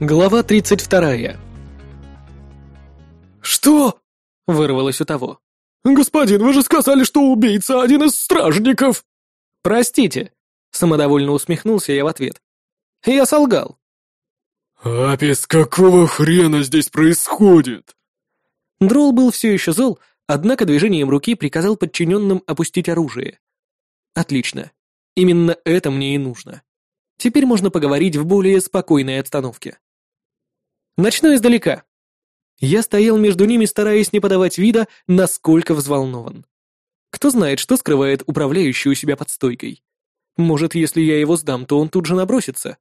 Глава 32. «Что?» — вырвалось у того. «Господин, вы же сказали, что убийца один из стражников!» «Простите», — самодовольно усмехнулся я в ответ. «Я солгал». «Апис, какого хрена здесь происходит?» Дрол был все еще зол, однако движением руки приказал подчиненным опустить оружие. «Отлично. Именно это мне и нужно. Теперь можно поговорить в более спокойной обстановке». Начну издалека. Я стоял между ними, стараясь не подавать вида, насколько взволнован. Кто знает, что скрывает управляющий у себя под стойкой. Может, если я его сдам, то он тут же набросится.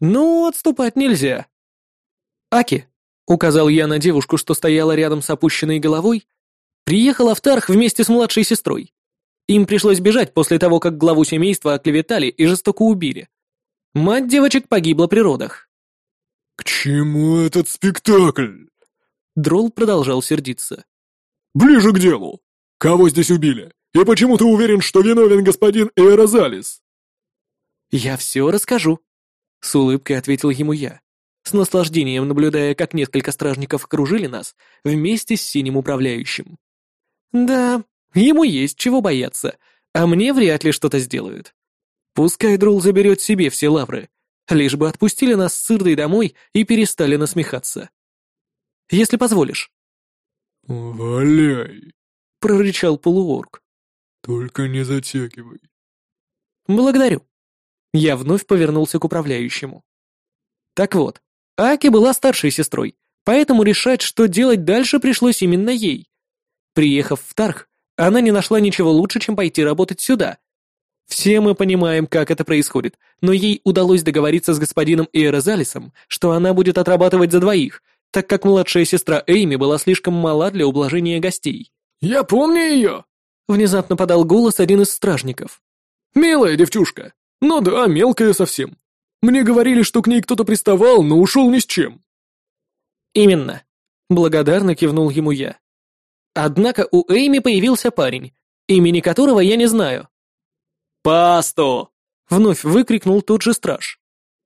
Но отступать нельзя. «Аки», — указал я на девушку, что стояла рядом с опущенной головой, приехала в Тарх вместе с младшей сестрой. Им пришлось бежать после того, как главу семейства оклеветали и жестоко убили. Мать девочек погибла при родах. «К чему этот спектакль?» Дрол продолжал сердиться. «Ближе к делу. Кого здесь убили? И почему ты уверен, что виновен господин Эйрозалис?» «Я все расскажу», — с улыбкой ответил ему я, с наслаждением наблюдая, как несколько стражников окружили нас вместе с синим управляющим. «Да, ему есть чего бояться, а мне вряд ли что-то сделают. Пускай Дрол заберет себе все лавры, Лишь бы отпустили нас с Ирдой домой и перестали насмехаться. Если позволишь. «Валяй!» — прорычал полуорг. «Только не затягивай». «Благодарю». Я вновь повернулся к управляющему. Так вот, Аки была старшей сестрой, поэтому решать, что делать дальше, пришлось именно ей. Приехав в Тарх, она не нашла ничего лучше, чем пойти работать сюда, все мы понимаем, как это происходит, но ей удалось договориться с господином Иерозалисом, что она будет отрабатывать за двоих, так как младшая сестра Эйми была слишком мала для ублажения гостей. «Я помню ее!» — внезапно подал голос один из стражников. «Милая девчушка. Ну да, мелкая совсем. Мне говорили, что к ней кто-то приставал, но ушел ни с чем». «Именно», — благодарно кивнул ему я. Однако у Эйми появился парень, имени которого я не знаю. «Пасту!» — вновь выкрикнул тот же страж.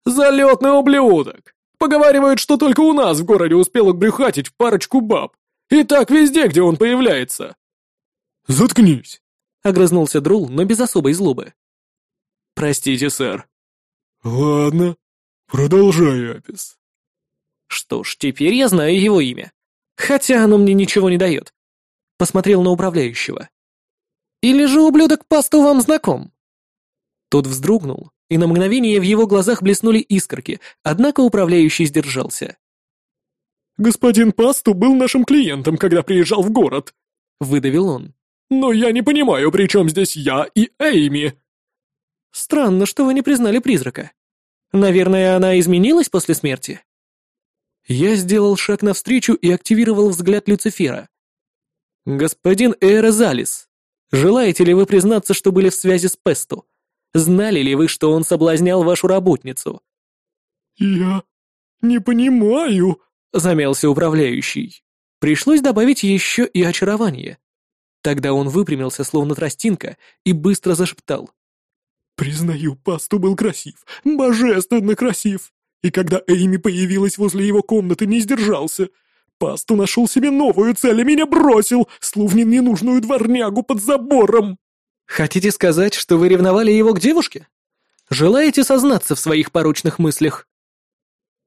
«Залетный ублюдок! Поговаривают, что только у нас в городе успел обрюхатить парочку баб. И так везде, где он появляется!» «Заткнись!» — огрызнулся Друл, но без особой злобы. «Простите, сэр». «Ладно, продолжай, Апис». Что ж, теперь я знаю его имя. Хотя оно мне ничего не дает. Посмотрел на управляющего. Или же ублюдок пасту вам знаком? Тот вздрогнул, и на мгновение в его глазах блеснули искорки, однако управляющий сдержался. «Господин Пасту был нашим клиентом, когда приезжал в город», — выдавил он. «Но я не понимаю, при чем здесь я и Эйми?» «Странно, что вы не признали призрака. Наверное, она изменилась после смерти?» Я сделал шаг навстречу и активировал взгляд Люцифера. «Господин Эйрозалис, желаете ли вы признаться, что были в связи с Песту?» Знали ли вы, что он соблазнял вашу работницу?» «Я не понимаю», — замялся управляющий. Пришлось добавить еще и очарование. Тогда он выпрямился, словно тростинка, и быстро зашептал. «Признаю, Пасту был красив, божественно красив. И когда Эйми появилась возле его комнаты, не сдержался. Пасту нашел себе новую цель и меня бросил, словно ненужную дворнягу под забором». Хотите сказать, что вы ревновали его к девушке? Желаете сознаться в своих порочных мыслях?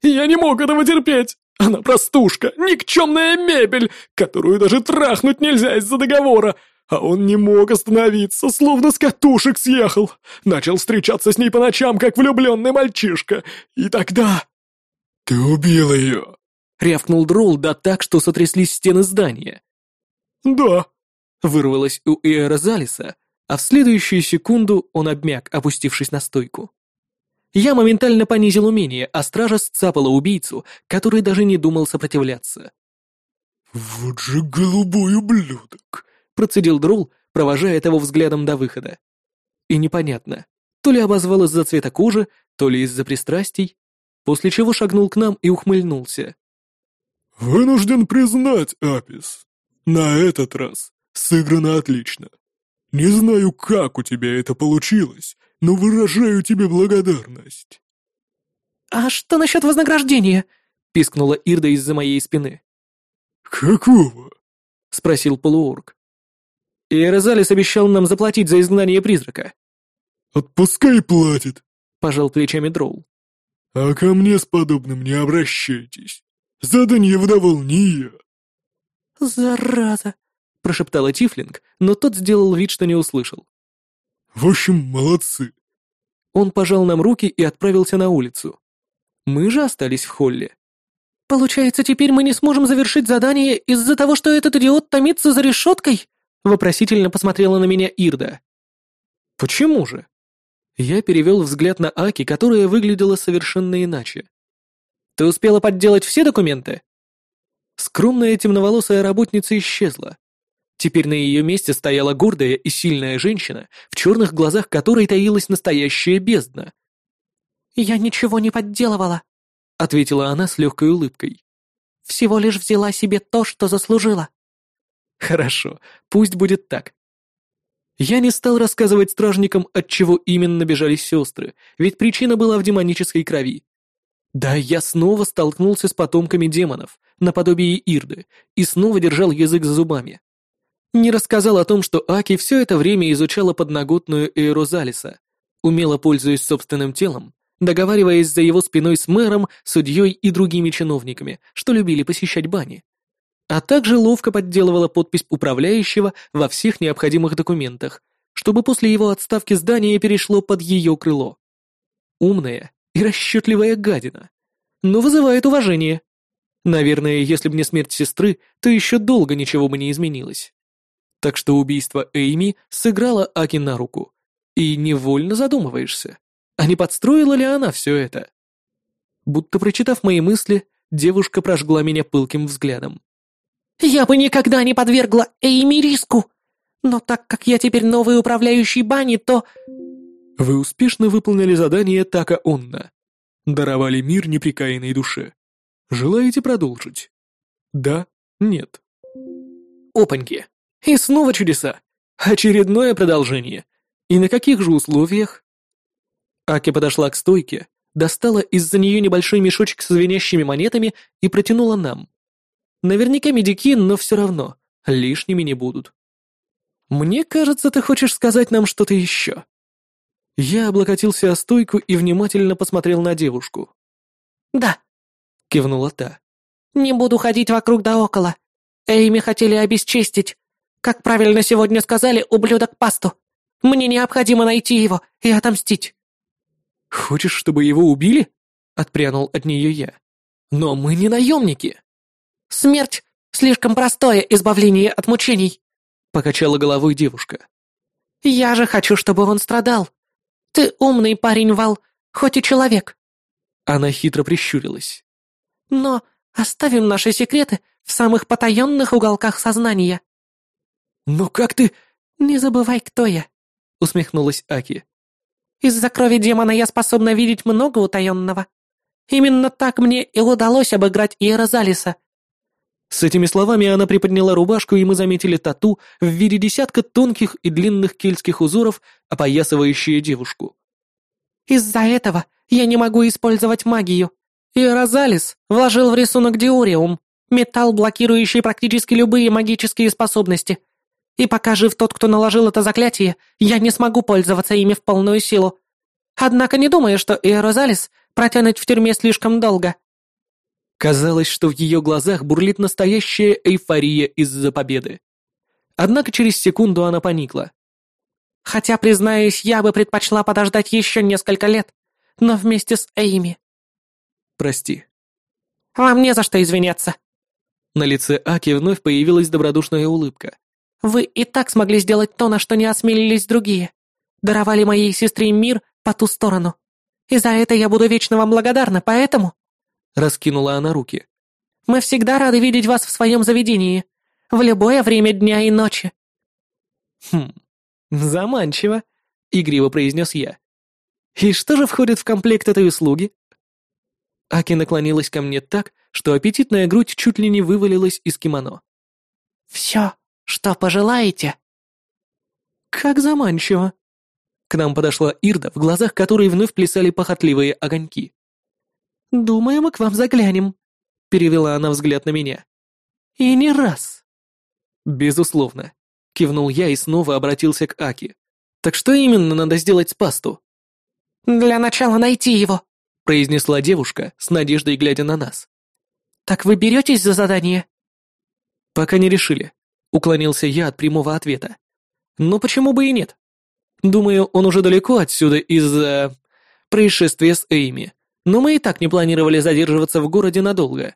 Я не мог этого терпеть. Она простушка, никчемная мебель, которую даже трахнуть нельзя из-за договора. А он не мог остановиться, словно с катушек съехал. Начал встречаться с ней по ночам, как влюбленный мальчишка. И тогда... «Ты убил ее!» — рявкнул Дролл, да так, что сотряслись стены здания. «Да», — вырвалось у Иерозалиса, а в следующую секунду он обмяк, опустившись на стойку. Я моментально понизил умение, а стража сцапала убийцу, который даже не думал сопротивляться. «Вот же голубой ублюдок!» — процедил Друл, провожая того взглядом до выхода. И непонятно, то ли обозвал из-за цвета кожи, то ли из-за пристрастий, после чего шагнул к нам и ухмыльнулся. «Вынужден признать, Апис, на этот раз сыграно отлично. Не знаю, как у тебя это получилось, но выражаю тебе благодарность». «А что насчет вознаграждения?» — пискнула Ирда из-за моей спины. «Какого?» — спросил полуорг. «Иерозалис обещал нам заплатить за изгнание призрака». «Отпускай платит», — пожал плечами Дроул. «А ко мне с подобным не обращайтесь. Задание выдавал не я». «Зараза!» — прошептала Тифлинг, но тот сделал вид, что не услышал. «В общем, молодцы». Он пожал нам руки и отправился на улицу. Мы же остались в холле. «Получается, теперь мы не сможем завершить задание из-за того, что этот идиот томится за решеткой?» Вопросительно посмотрела на меня Ирда. «Почему же?» Я перевел взгляд на Аки, которая выглядела совершенно иначе. «Ты успела подделать все документы?» Скромная темноволосая работница исчезла. Теперь на ее месте стояла гордая и сильная женщина, в черных глазах которой таилась настоящая бездна. «Я ничего не подделывала», — ответила она с легкой улыбкой. «Всего лишь взяла себе то, что заслужила». «Хорошо, пусть будет так. Я не стал рассказывать стражникам, от чего именно бежали сестры, ведь причина была в демонической крови. Да, я снова столкнулся с потомками демонов, наподобие Ирды, и снова держал язык за зубами. Не рассказал о том, что Аки все это время изучала подноготную Эйрозалиса, умело пользуясь собственным телом, договариваясь за его спиной с мэром, судьей и другими чиновниками, что любили посещать бани а также ловко подделывала подпись управляющего во всех необходимых документах, чтобы после его отставки здание перешло под ее крыло. Умная и расчетливая гадина, но вызывает уважение. Наверное, если бы не смерть сестры, то еще долго ничего бы не изменилось. Так что убийство Эйми сыграло Аки на руку. И невольно задумываешься, а не подстроила ли она все это? Будто прочитав мои мысли, девушка прожгла меня пылким взглядом. Я бы никогда не подвергла Эйми риску. Но так как я теперь новый управляющий бани, то...» Вы успешно выполнили задание Така Онна. Даровали мир неприкаянной душе. Желаете продолжить? Да? Нет? Опаньки. И снова чудеса. Очередное продолжение. И на каких же условиях? Аки подошла к стойке, достала из-за нее небольшой мешочек с звенящими монетами и протянула нам. Наверняка медики, но все равно, лишними не будут. Мне кажется, ты хочешь сказать нам что-то еще. Я облокотился о стойку и внимательно посмотрел на девушку. «Да», — кивнула та. «Не буду ходить вокруг да около. Эйми хотели обесчестить. Как правильно сегодня сказали, ублюдок пасту. Мне необходимо найти его и отомстить». «Хочешь, чтобы его убили?» — отпрянул от нее я. «Но мы не наемники». Смерть — слишком простое избавление от мучений», — покачала головой девушка. «Я же хочу, чтобы он страдал. Ты умный парень, Вал, хоть и человек». Она хитро прищурилась. «Но оставим наши секреты в самых потаенных уголках сознания». «Но как ты...» «Не забывай, кто я», — усмехнулась Аки. «Из-за крови демона я способна видеть много утаенного. Именно так мне и удалось обыграть Иерозалиса, с этими словами она приподняла рубашку, и мы заметили тату в виде десятка тонких и длинных кельтских узоров, опоясывающие девушку. «Из-за этого я не могу использовать магию. И Розалис вложил в рисунок диориум, металл, блокирующий практически любые магические способности. И пока жив тот, кто наложил это заклятие, я не смогу пользоваться ими в полную силу. Однако не думаю, что Иерозалис протянет в тюрьме слишком долго. Казалось, что в ее глазах бурлит настоящая эйфория из-за победы. Однако через секунду она поникла. «Хотя, признаюсь, я бы предпочла подождать еще несколько лет, но вместе с Эйми». «Прости». «Вам не за что извиняться». На лице Аки вновь появилась добродушная улыбка. «Вы и так смогли сделать то, на что не осмелились другие. Даровали моей сестре мир по ту сторону. И за это я буду вечно вам благодарна, поэтому...» — раскинула она руки. «Мы всегда рады видеть вас в своем заведении. В любое время дня и ночи». «Хм, заманчиво», — игриво произнес я. «И что же входит в комплект этой услуги?» Аки наклонилась ко мне так, что аппетитная грудь чуть ли не вывалилась из кимоно. «Все, что пожелаете». «Как заманчиво!» К нам подошла Ирда, в глазах которой вновь плясали похотливые огоньки. «Думаю, мы к вам заглянем», — перевела она взгляд на меня. «И не раз». «Безусловно», — кивнул я и снова обратился к Аки. «Так что именно надо сделать с пасту?» «Для начала найти его», — произнесла девушка, с надеждой глядя на нас. «Так вы беретесь за задание?» «Пока не решили», — уклонился я от прямого ответа. «Но почему бы и нет? Думаю, он уже далеко отсюда из-за... происшествия с Эйми, но мы и так не планировали задерживаться в городе надолго».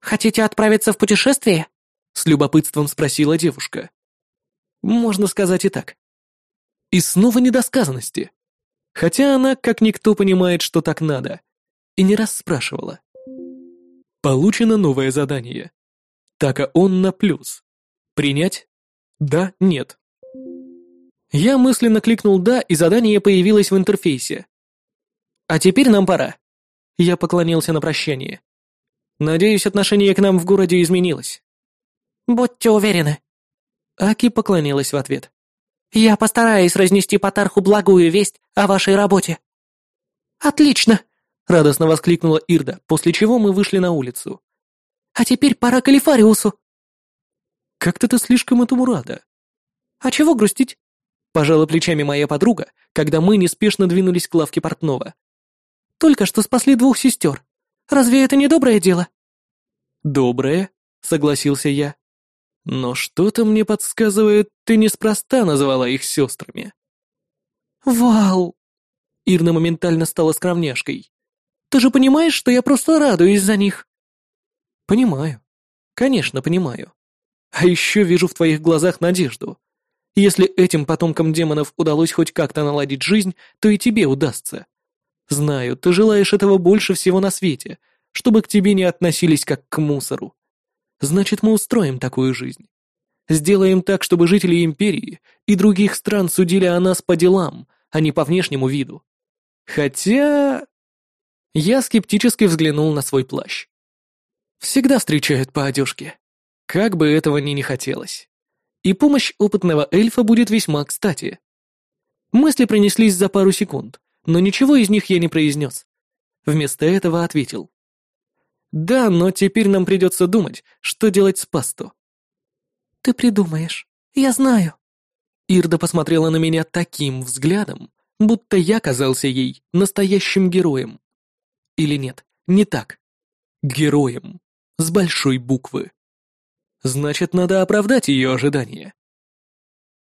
«Хотите отправиться в путешествие?» — с любопытством спросила девушка. «Можно сказать и так». И снова недосказанности. Хотя она, как никто, понимает, что так надо. И не раз спрашивала. Получено новое задание. Така он на плюс. Принять? Да, нет. Я мысленно кликнул «да», и задание появилось в интерфейсе. «А теперь нам пора». Я поклонился на прощание. Надеюсь, отношение к нам в городе изменилось. «Будьте уверены». Аки поклонилась в ответ. «Я постараюсь разнести по Тарху благую весть о вашей работе». «Отлично!» — радостно воскликнула Ирда, после чего мы вышли на улицу. «А теперь пора к Алифариусу». «Как-то ты слишком этому рада». «А чего грустить?» — пожала плечами моя подруга, когда мы неспешно двинулись к лавке портного. «Только что спасли двух сестер. Разве это не доброе дело?» «Доброе», — согласился я. Но что-то мне подсказывает, ты неспроста назвала их сестрами. Вау! Ирна моментально стала скромняшкой. Ты же понимаешь, что я просто радуюсь за них? Понимаю. Конечно, понимаю. А еще вижу в твоих глазах надежду. Если этим потомкам демонов удалось хоть как-то наладить жизнь, то и тебе удастся. Знаю, ты желаешь этого больше всего на свете, чтобы к тебе не относились как к мусору. Значит, мы устроим такую жизнь. Сделаем так, чтобы жители империи и других стран судили о нас по делам, а не по внешнему виду. Хотя... Я скептически взглянул на свой плащ. Всегда встречают по одежке. Как бы этого ни не хотелось. И помощь опытного эльфа будет весьма кстати. Мысли пронеслись за пару секунд, но ничего из них я не произнес. Вместо этого ответил. Да, но теперь нам придется думать, что делать с пасту. Ты придумаешь. Я знаю. Ирда посмотрела на меня таким взглядом, будто я казался ей настоящим героем. Или нет, не так. Героем. С большой буквы. Значит, надо оправдать ее ожидания.